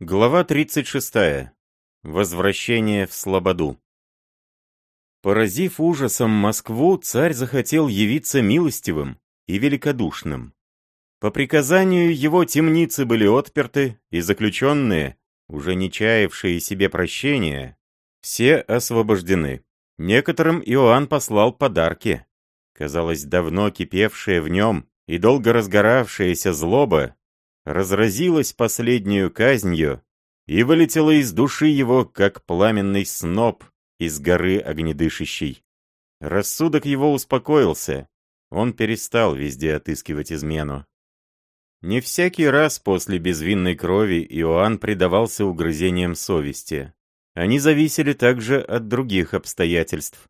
Глава 36. Возвращение в Слободу. Поразив ужасом Москву, царь захотел явиться милостивым и великодушным. По приказанию его темницы были отперты, и заключенные, уже не чаявшие себе прощения, все освобождены. Некоторым Иоанн послал подарки. Казалось, давно кипевшая в нем и долго разгоравшаяся злоба разразилась последнюю казнью и вылетела из души его, как пламенный сноп из горы огнедышащей. Рассудок его успокоился, он перестал везде отыскивать измену. Не всякий раз после безвинной крови Иоанн предавался угрызениям совести. Они зависели также от других обстоятельств.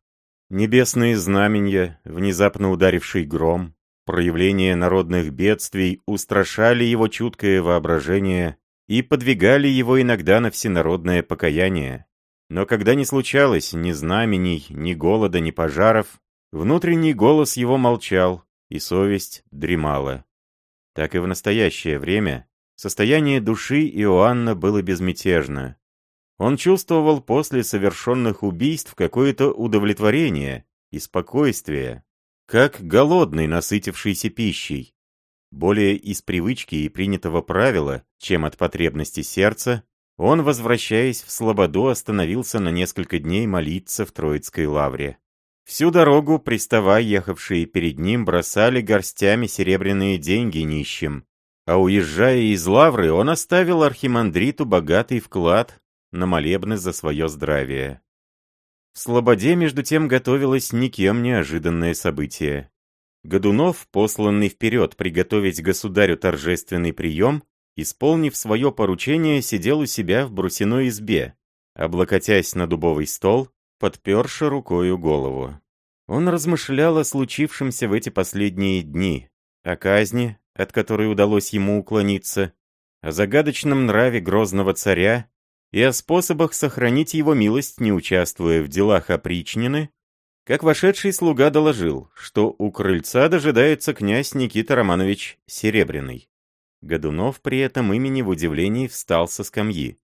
Небесные знамения, внезапно ударивший гром, проявления народных бедствий устрашали его чуткое воображение и подвигали его иногда на всенародное покаяние. Но когда не случалось ни знамений, ни голода, ни пожаров, внутренний голос его молчал, и совесть дремала. Так и в настоящее время состояние души Иоанна было безмятежно. Он чувствовал после совершенных убийств какое-то удовлетворение и спокойствие, как голодный, насытившийся пищей. Более из привычки и принятого правила, чем от потребности сердца, он, возвращаясь в Слободу, остановился на несколько дней молиться в Троицкой лавре. Всю дорогу пристава, ехавшие перед ним, бросали горстями серебряные деньги нищим. А уезжая из лавры, он оставил архимандриту богатый вклад на молебны за свое здравие. В Слободе, между тем, готовилось никем неожиданное событие. Годунов, посланный вперед приготовить государю торжественный прием, исполнив свое поручение, сидел у себя в брусиной избе, облокотясь на дубовый стол, подперши рукою голову. Он размышлял о случившемся в эти последние дни, о казни, от которой удалось ему уклониться, о загадочном нраве грозного царя и о способах сохранить его милость, не участвуя в делах опричнины, как вошедший слуга доложил, что у крыльца дожидается князь Никита Романович Серебряный. Годунов при этом имени в удивлении встал со скамьи.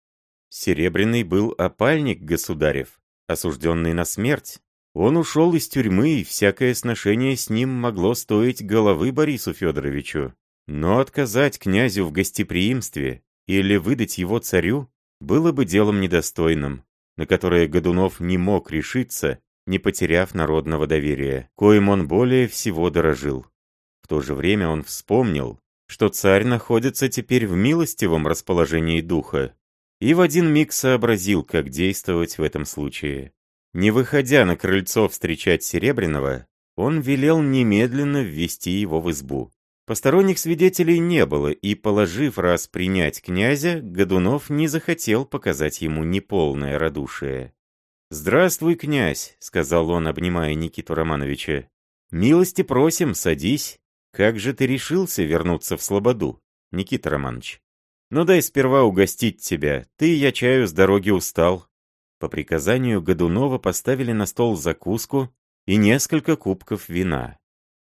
Серебряный был опальник государев, осужденный на смерть. Он ушел из тюрьмы, и всякое сношение с ним могло стоить головы Борису Федоровичу. Но отказать князю в гостеприимстве или выдать его царю было бы делом недостойным, на которое Годунов не мог решиться, не потеряв народного доверия, коим он более всего дорожил. В то же время он вспомнил, что царь находится теперь в милостивом расположении духа, и в один миг сообразил, как действовать в этом случае. Не выходя на крыльцо встречать Серебряного, он велел немедленно ввести его в избу. Посторонних свидетелей не было, и, положив раз принять князя, Годунов не захотел показать ему неполное радушие. «Здравствуй, князь», — сказал он, обнимая Никиту Романовича. «Милости просим, садись. Как же ты решился вернуться в Слободу, Никита Романович? Ну дай сперва угостить тебя, ты, я чаю, с дороги устал». По приказанию Годунова поставили на стол закуску и несколько кубков вина.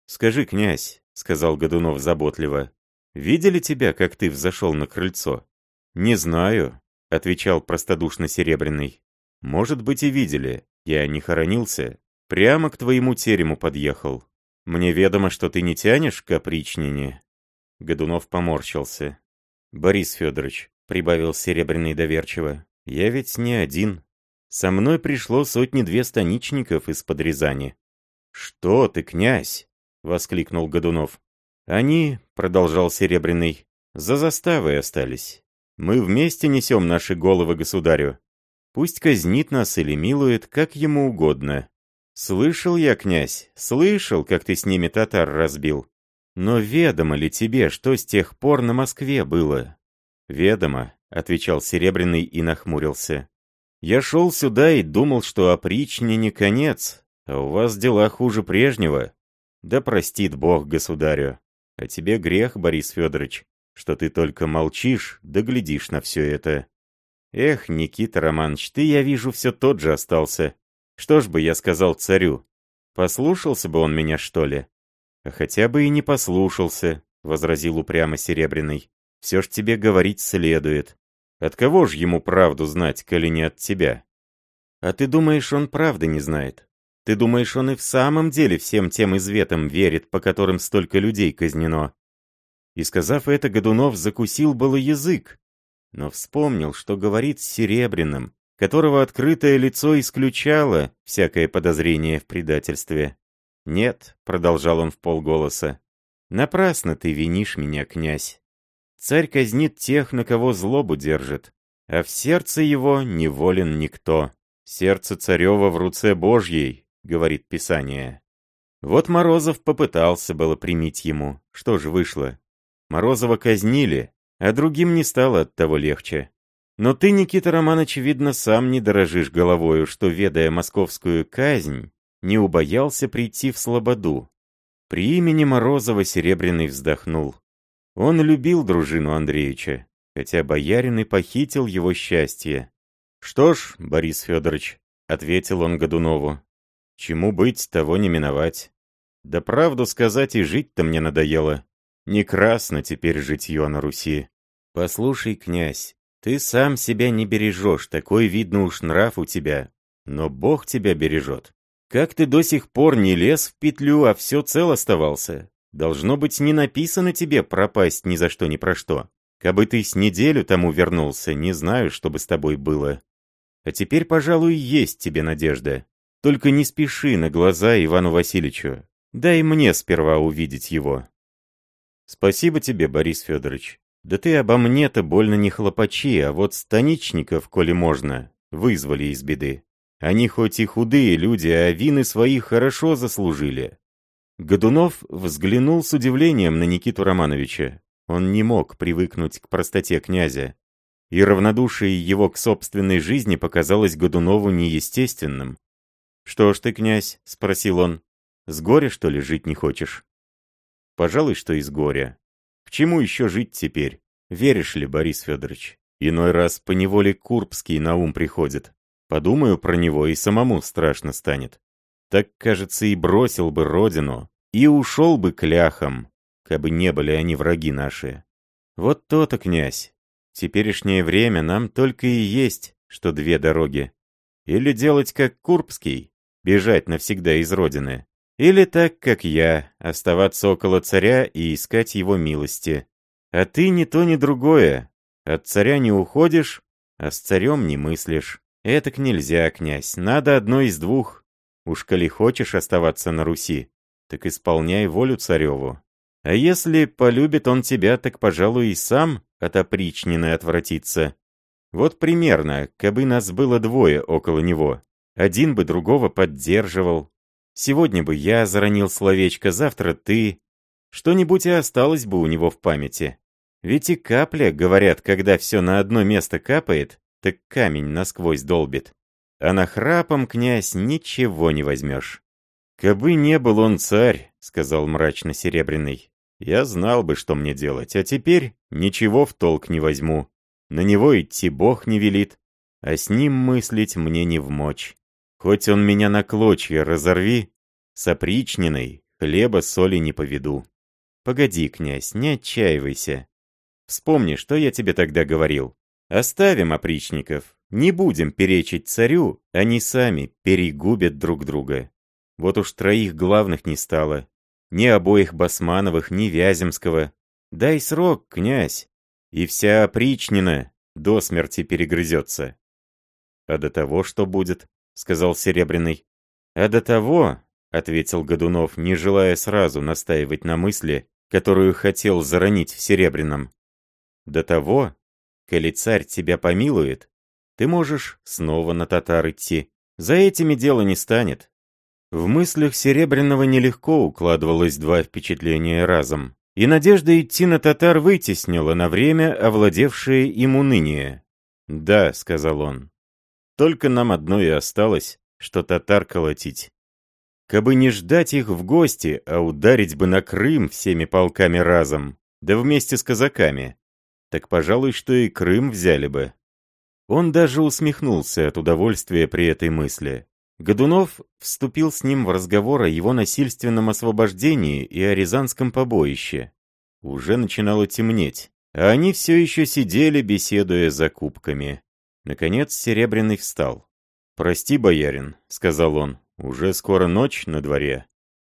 «Скажи, князь, — сказал Годунов заботливо. «Видели тебя, как ты взошел на крыльцо?» «Не знаю», — отвечал простодушно Серебряный. «Может быть, и видели. Я не хоронился. Прямо к твоему терему подъехал. Мне ведомо, что ты не тянешь к опричнине». Годунов поморщился. «Борис Федорович», — прибавил Серебряный доверчиво, — «я ведь не один. Со мной пришло сотни-две станичников из-под Рязани». «Что ты, князь?» — воскликнул Годунов. «Они, — продолжал Серебряный, — за заставой остались. Мы вместе несем наши головы государю. Пусть казнит нас или милует, как ему угодно. Слышал я, князь, слышал, как ты с ними татар разбил. Но ведомо ли тебе, что с тех пор на Москве было?» «Ведомо», — отвечал Серебряный и нахмурился. «Я шел сюда и думал, что опричне не конец, а у вас дела хуже прежнего. Да простит Бог государю. А тебе грех, Борис Федорович, что ты только молчишь, да глядишь на все это. Эх, Никита Романович, ты, я вижу, все тот же остался. Что ж бы я сказал царю? Послушался бы он меня, что ли? А хотя бы и не послушался, — возразил упрямо Серебряный. Все ж тебе говорить следует. От кого ж ему правду знать, коли не от тебя? А ты думаешь, он правды не знает? Ты думаешь, он и в самом деле всем тем изветам верит, по которым столько людей казнено? И сказав это, Годунов закусил было язык, но вспомнил, что говорит с Серебряным, которого открытое лицо исключало всякое подозрение в предательстве. «Нет», — продолжал он в полголоса, — «напрасно ты винишь меня, князь. Царь казнит тех, на кого злобу держит, а в сердце его не волен никто. Сердце царева в руце Божьей, — говорит Писание. Вот Морозов попытался было примить ему. Что же вышло? Морозова казнили, а другим не стало от того легче. Но ты, Никита Романович, видно, сам не дорожишь головою, что, ведая московскую казнь, не убоялся прийти в Слободу. При имени Морозова Серебряный вздохнул. Он любил дружину Андреевича, хотя боярин и похитил его счастье. «Что ж, Борис Федорович», — ответил он Годунову, — «чему быть, того не миновать. Да правду сказать и жить-то мне надоело. Не красно теперь житье на Руси. Послушай, князь, ты сам себя не бережешь, такой, видно уж, нрав у тебя, но Бог тебя бережет. Как ты до сих пор не лез в петлю, а все цел оставался? Должно быть, не написано тебе пропасть ни за что ни про что. Кабы ты с неделю тому вернулся, не знаю, что бы с тобой было. А теперь, пожалуй, есть тебе надежда. Только не спеши на глаза Ивану Васильевичу. Дай мне сперва увидеть его. Спасибо тебе, Борис Федорович. Да ты обо мне-то больно не хлопачи, а вот станичников, коли можно, вызвали из беды. Они хоть и худые люди, а вины свои хорошо заслужили. Годунов взглянул с удивлением на Никиту Романовича. Он не мог привыкнуть к простоте князя. И равнодушие его к собственной жизни показалось Годунову неестественным. «Что ж ты, князь?» — спросил он. «С горя, что ли, жить не хочешь?» «Пожалуй, что из горя. К чему еще жить теперь? Веришь ли, Борис Федорович? Иной раз поневоле Курбский на ум приходит. Подумаю про него, и самому страшно станет так, кажется, и бросил бы родину, и ушел бы к ляхам, кабы не были они враги наши. Вот то-то, князь. В теперешнее время нам только и есть, что две дороги. Или делать как Курбский, бежать навсегда из родины. Или так, как я, оставаться около царя и искать его милости. А ты ни то, ни другое. От царя не уходишь, а с царем не мыслишь. Этак нельзя, князь, надо одно из двух. Уж коли хочешь оставаться на Руси, так исполняй волю цареву. А если полюбит он тебя, так, пожалуй, и сам от опричнины отвратится. Вот примерно, кабы нас было двое около него. Один бы другого поддерживал. Сегодня бы я заронил словечко, завтра ты. Что-нибудь и осталось бы у него в памяти. Ведь и капля, говорят, когда все на одно место капает, так камень насквозь долбит а на храпом, князь, ничего не возьмешь. «Кабы не был он царь», — сказал мрачно Серебряный, — «я знал бы, что мне делать, а теперь ничего в толк не возьму. На него идти Бог не велит, а с ним мыслить мне не вмочь. Хоть он меня на клочья разорви, с опричниной хлеба соли не поведу. Погоди, князь, не отчаивайся. Вспомни, что я тебе тогда говорил. Оставим опричников, не будем перечить царю, они сами перегубят друг друга. Вот уж троих главных не стало. Ни обоих Басмановых, ни Вяземского. Дай срок, князь, и вся опричнина до смерти перегрызется. А до того что будет? — сказал Серебряный. А до того, — ответил Годунов, не желая сразу настаивать на мысли, которую хотел заронить в Серебряном. До того, коли царь тебя помилует, ты можешь снова на татар идти. За этими дело не станет. В мыслях Серебряного нелегко укладывалось два впечатления разом. И надежда идти на татар вытеснила на время овладевшее им уныние. «Да», — сказал он, — «только нам одно и осталось, что татар колотить. Кабы не ждать их в гости, а ударить бы на Крым всеми полками разом, да вместе с казаками, так, пожалуй, что и Крым взяли бы. Он даже усмехнулся от удовольствия при этой мысли. Годунов вступил с ним в разговор о его насильственном освобождении и о рязанском побоище. Уже начинало темнеть. А они все еще сидели, беседуя за кубками. Наконец Серебряный встал. «Прости, боярин», — сказал он, — «уже скоро ночь на дворе».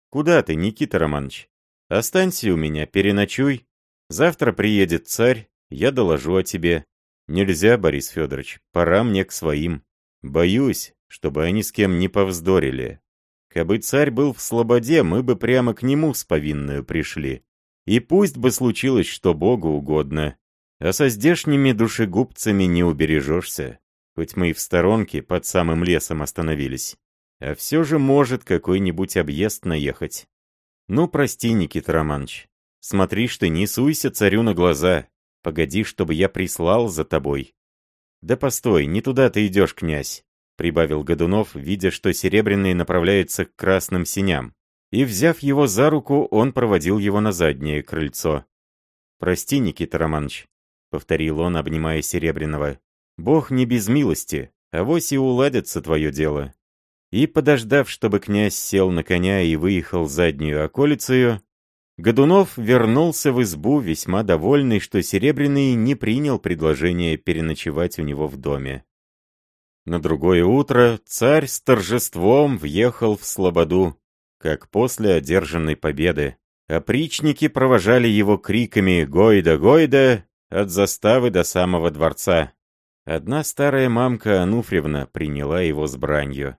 «Куда ты, Никита Романович? Останься у меня, переночуй. Завтра приедет царь, я доложу о тебе. Нельзя, Борис Федорович, пора мне к своим. Боюсь, чтобы они с кем не повздорили. Кабы царь был в слободе, мы бы прямо к нему с повинную пришли. И пусть бы случилось, что Богу угодно. А со здешними душегубцами не убережешься. Хоть мы и в сторонке, под самым лесом остановились. А все же может какой-нибудь объезд наехать. Ну, прости, Никита Романович. Смотри, что не суйся царю на глаза. Погоди, чтобы я прислал за тобой. Да постой, не туда ты идешь, князь. — прибавил Годунов, видя, что Серебряный направляется к красным синям. И, взяв его за руку, он проводил его на заднее крыльцо. «Прости, Никита Романович», — повторил он, обнимая Серебряного. «Бог не без милости, а вось и уладится твое дело». И, подождав, чтобы князь сел на коня и выехал заднюю околицею, Годунов вернулся в избу, весьма довольный, что Серебряный не принял предложение переночевать у него в доме. На другое утро царь с торжеством въехал в Слободу, как после одержанной победы. Опричники провожали его криками «Гойда, Гойда!» От заставы до самого дворца. Одна старая мамка Ануфриевна приняла его с бранью.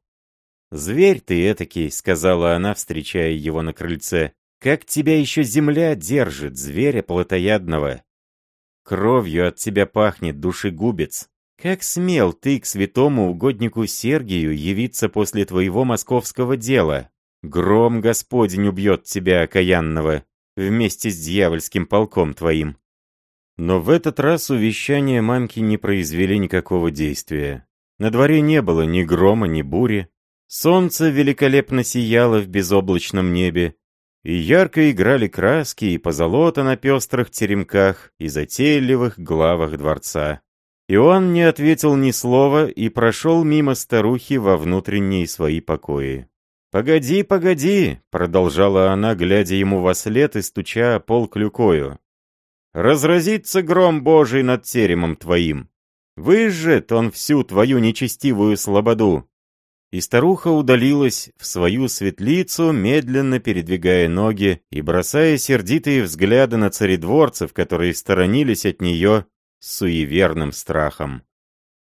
«Зверь ты этакий», — сказала она, встречая его на крыльце. «Как тебя еще земля держит, зверя плотоядного? Кровью от тебя пахнет душегубец. Как смел ты к святому угоднику Сергию явиться после твоего московского дела? Гром Господень убьет тебя, окаянного, вместе с дьявольским полком твоим». Но в этот раз увещания мамки не произвели никакого действия. На дворе не было ни грома, ни бури. Солнце великолепно сияло в безоблачном небе, и ярко играли краски и позолота на пестрых теремках и затейливых главах дворца. Иоанн не ответил ни слова и прошел мимо старухи во внутренние свои покои. «Погоди, погоди!» — продолжала она, глядя ему во след и стуча пол клюкою. «Разразится гром Божий над теремом твоим! Выжжет он всю твою нечестивую слободу!» И старуха удалилась в свою светлицу, медленно передвигая ноги и бросая сердитые взгляды на царедворцев, которые сторонились от нее с суеверным страхом.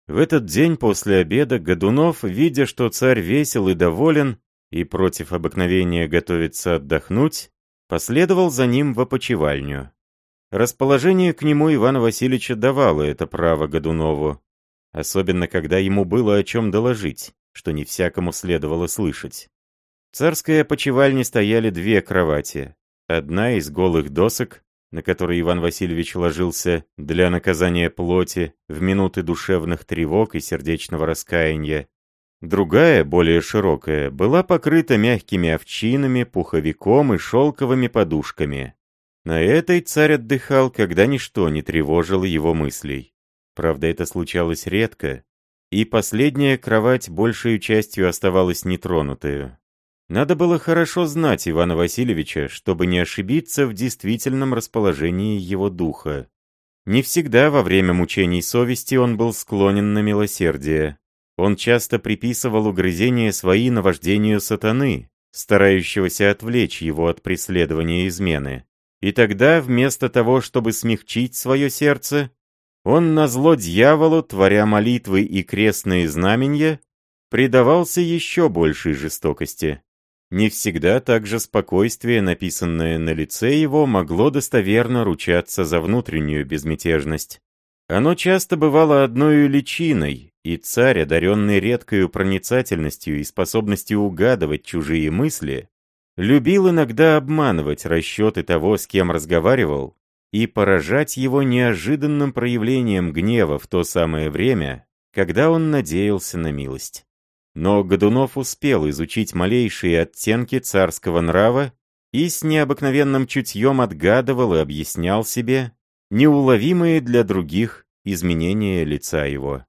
В этот день после обеда Годунов, видя, что царь весел и доволен, и против обыкновения готовится отдохнуть, последовал за ним в опочивальню. Расположение к нему Ивана Васильевича давало это право Годунову, особенно когда ему было о чем доложить, что не всякому следовало слышать. В царской опочивальне стояли две кровати, одна из голых досок, на который Иван Васильевич ложился для наказания плоти в минуты душевных тревог и сердечного раскаяния. Другая, более широкая, была покрыта мягкими овчинами, пуховиком и шелковыми подушками. На этой царь отдыхал, когда ничто не тревожило его мыслей. Правда, это случалось редко, и последняя кровать большей частью оставалась нетронутую. Надо было хорошо знать Ивана Васильевича, чтобы не ошибиться в действительном расположении его духа. Не всегда во время мучений совести он был склонен на милосердие. Он часто приписывал угрызения свои наваждению сатаны, старающегося отвлечь его от преследования измены. И тогда, вместо того, чтобы смягчить свое сердце, он назло дьяволу, творя молитвы и крестные знамения, предавался еще большей жестокости. Не всегда также спокойствие, написанное на лице его, могло достоверно ручаться за внутреннюю безмятежность. Оно часто бывало одной личиной, и царь, одаренный редкою проницательностью и способностью угадывать чужие мысли, любил иногда обманывать расчеты того, с кем разговаривал, и поражать его неожиданным проявлением гнева в то самое время, когда он надеялся на милость. Но Годунов успел изучить малейшие оттенки царского нрава и с необыкновенным чутьем отгадывал и объяснял себе неуловимые для других изменения лица его.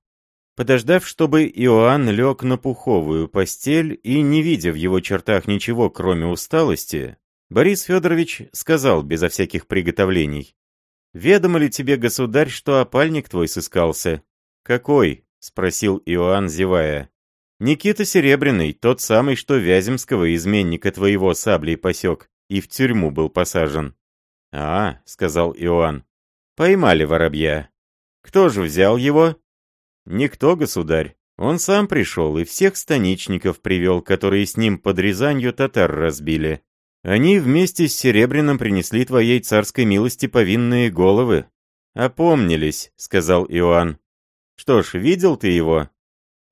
Подождав, чтобы Иоанн лег на пуховую постель и, не видя в его чертах ничего, кроме усталости, Борис Федорович сказал безо всяких приготовлений. «Ведомо ли тебе, государь, что опальник твой сыскался?» «Какой?» — спросил Иоанн, зевая. «Никита Серебряный, тот самый, что Вяземского, изменника твоего, саблей посек, и в тюрьму был посажен». «А», — сказал Иоанн, — «поймали воробья. Кто же взял его?» «Никто, государь. Он сам пришел и всех станичников привел, которые с ним под Рязанью татар разбили. Они вместе с Серебряным принесли твоей царской милости повинные головы. Опомнились, сказал Иоанн. Что ж, видел ты его?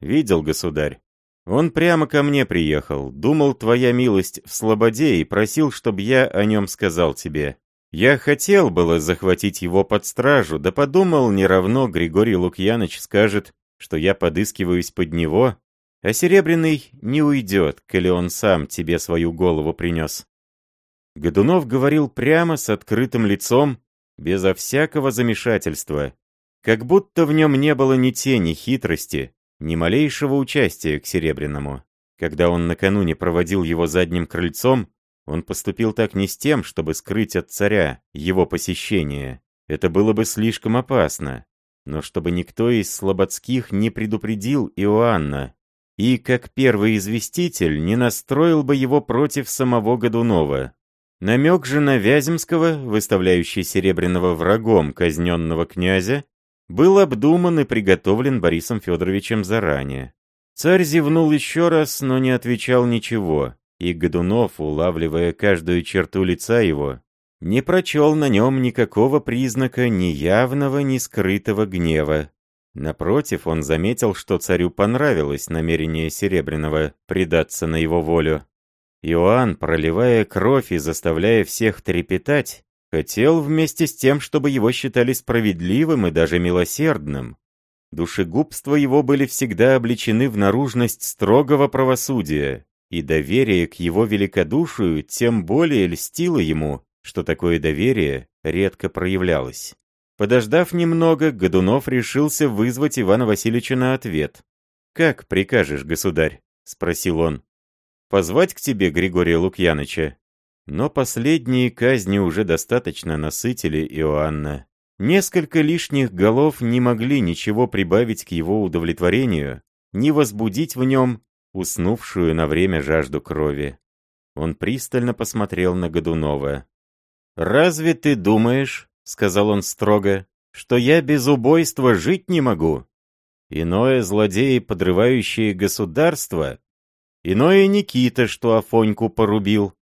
Видел, государь. Он прямо ко мне приехал, думал, твоя милость в слободе и просил, чтобы я о нем сказал тебе. Я хотел было захватить его под стражу, да подумал, не равно Григорий Лукьяныч скажет, что я подыскиваюсь под него, а Серебряный не уйдет, коли он сам тебе свою голову принес. Годунов говорил прямо с открытым лицом, безо всякого замешательства, как будто в нем не было ни тени хитрости, ни малейшего участия к Серебряному. Когда он накануне проводил его задним крыльцом, он поступил так не с тем, чтобы скрыть от царя его посещение. Это было бы слишком опасно. Но чтобы никто из слободских не предупредил Иоанна, и, как первый известитель, не настроил бы его против самого Годунова. Намек же на Вяземского, выставляющий Серебряного врагом казненного князя, был обдуман и приготовлен Борисом Федоровичем заранее. Царь зевнул еще раз, но не отвечал ничего, и Годунов, улавливая каждую черту лица его, не прочел на нем никакого признака ни явного, ни скрытого гнева. Напротив, он заметил, что царю понравилось намерение Серебряного предаться на его волю. Иоанн, проливая кровь и заставляя всех трепетать, хотел вместе с тем, чтобы его считали справедливым и даже милосердным. Душегубства его были всегда обличены в наружность строгого правосудия, и доверие к его великодушию тем более льстило ему, что такое доверие редко проявлялось. Подождав немного, Годунов решился вызвать Ивана Васильевича на ответ. «Как прикажешь, государь?» — спросил он позвать к тебе Григория Лукьяныча. Но последние казни уже достаточно насытили Иоанна. Несколько лишних голов не могли ничего прибавить к его удовлетворению, не возбудить в нем уснувшую на время жажду крови. Он пристально посмотрел на Годунова. «Разве ты думаешь, — сказал он строго, — что я без убойства жить не могу? Иное злодеи, подрывающие государство, Иное Никита, что Афоньку порубил.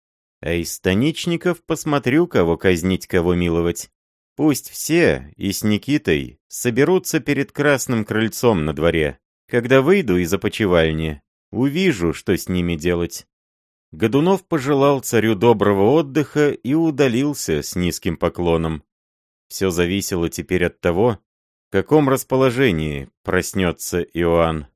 А из станичников посмотрю, кого казнить, кого миловать. Пусть все, и с Никитой, соберутся перед красным крыльцом на дворе. Когда выйду из опочивальни, увижу, что с ними делать. Годунов пожелал царю доброго отдыха и удалился с низким поклоном. Все зависело теперь от того, в каком расположении проснется Иоанн.